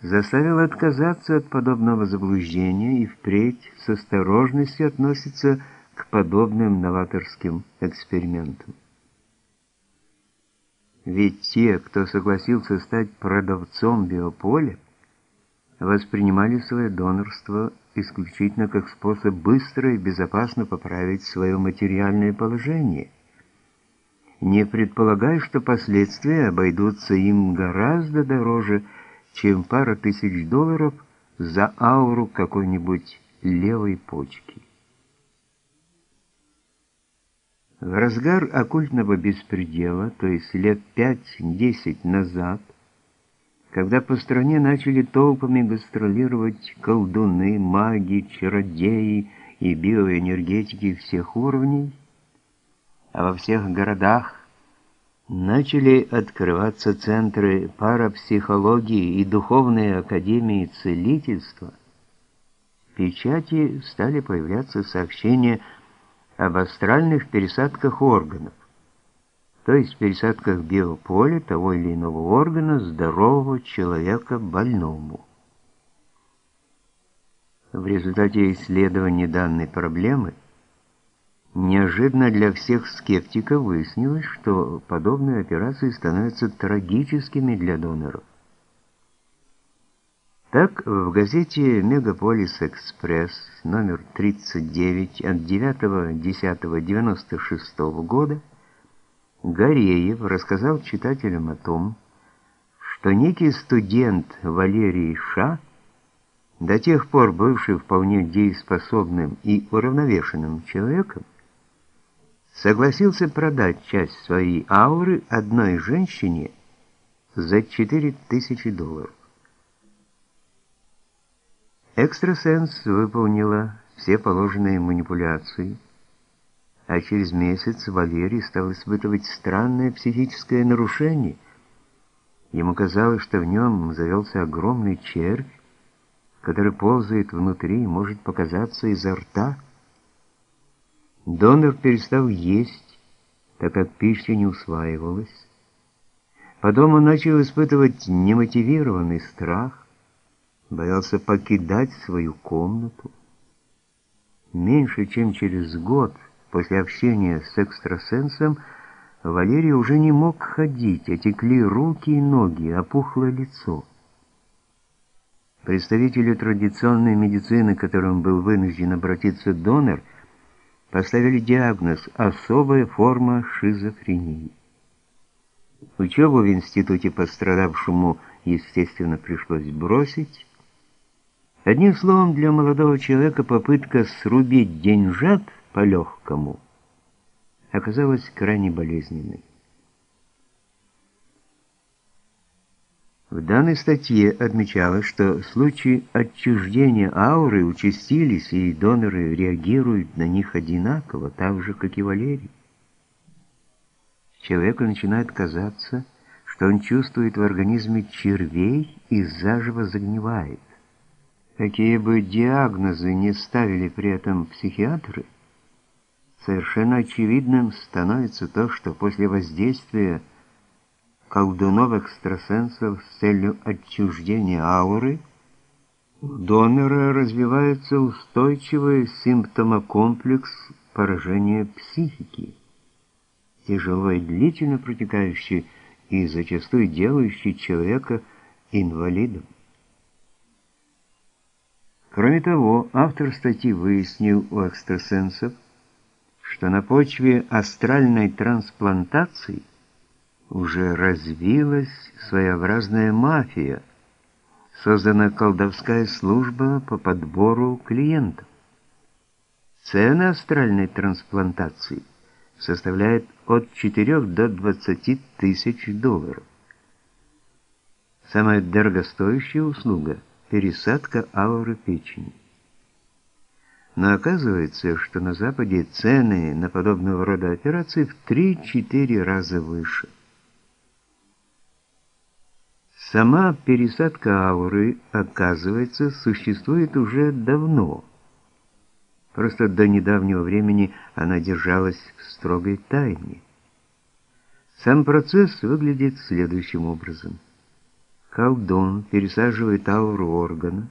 заставил отказаться от подобного заблуждения и впредь с осторожностью относиться к подобным новаторским экспериментам. Ведь те, кто согласился стать продавцом биополя, воспринимали свое донорство исключительно как способ быстро и безопасно поправить свое материальное положение, не предполагая, что последствия обойдутся им гораздо дороже, чем пара тысяч долларов за ауру какой-нибудь левой почки. В разгар оккультного беспредела, то есть лет пять-десять назад, когда по стране начали толпами гастролировать колдуны, маги, чародеи и биоэнергетики всех уровней, а во всех городах начали открываться центры парапсихологии и духовные академии целительства, в печати стали появляться сообщения об астральных пересадках органов, то есть пересадках биополя того или иного органа здорового человека больному. В результате исследования данной проблемы неожиданно для всех скептиков выяснилось, что подобные операции становятся трагическими для доноров. Так, в газете «Мегаполис Экспресс» номер 39 от 9.10.96 года Гореев рассказал читателям о том, что некий студент Валерий Ша, до тех пор бывший вполне дееспособным и уравновешенным человеком, согласился продать часть своей ауры одной женщине за 4000 долларов. Экстрасенс выполнила все положенные манипуляции, а через месяц Валерий стал испытывать странное психическое нарушение. Ему казалось, что в нем завелся огромный червь, который ползает внутри и может показаться изо рта. Донор перестал есть, так как пища не усваивалась. Потом он начал испытывать немотивированный страх, боялся покидать свою комнату. Меньше чем через год – После общения с экстрасенсом Валерий уже не мог ходить, отекли руки и ноги, опухло лицо. Представители традиционной медицины, к которым был вынужден обратиться донор, поставили диагноз «особая форма шизофрении». Учебу в институте пострадавшему, естественно, пришлось бросить. Одним словом, для молодого человека попытка срубить деньжат – по-легкому, оказалась крайне болезненной. В данной статье отмечалось, что случаи отчуждения ауры участились, и доноры реагируют на них одинаково, так же, как и Валерий. Человеку начинает казаться, что он чувствует в организме червей и заживо загнивает. Какие бы диагнозы не ставили при этом психиатры, совершенно очевидным становится то, что после воздействия колдунов-экстрасенсов с целью отчуждения ауры у донора развивается устойчивый симптомокомплекс поражения психики, тяжело и длительно протекающий и зачастую делающий человека инвалидом. Кроме того, автор статьи выяснил у экстрасенсов, что на почве астральной трансплантации уже развилась своеобразная мафия, создана колдовская служба по подбору клиентов. Цены астральной трансплантации составляют от 4 до 20 тысяч долларов. Самая дорогостоящая услуга – пересадка ауры печени. Но оказывается, что на Западе цены на подобного рода операции в 3-4 раза выше. Сама пересадка ауры, оказывается, существует уже давно. Просто до недавнего времени она держалась в строгой тайне. Сам процесс выглядит следующим образом. Колдун пересаживает ауру органа,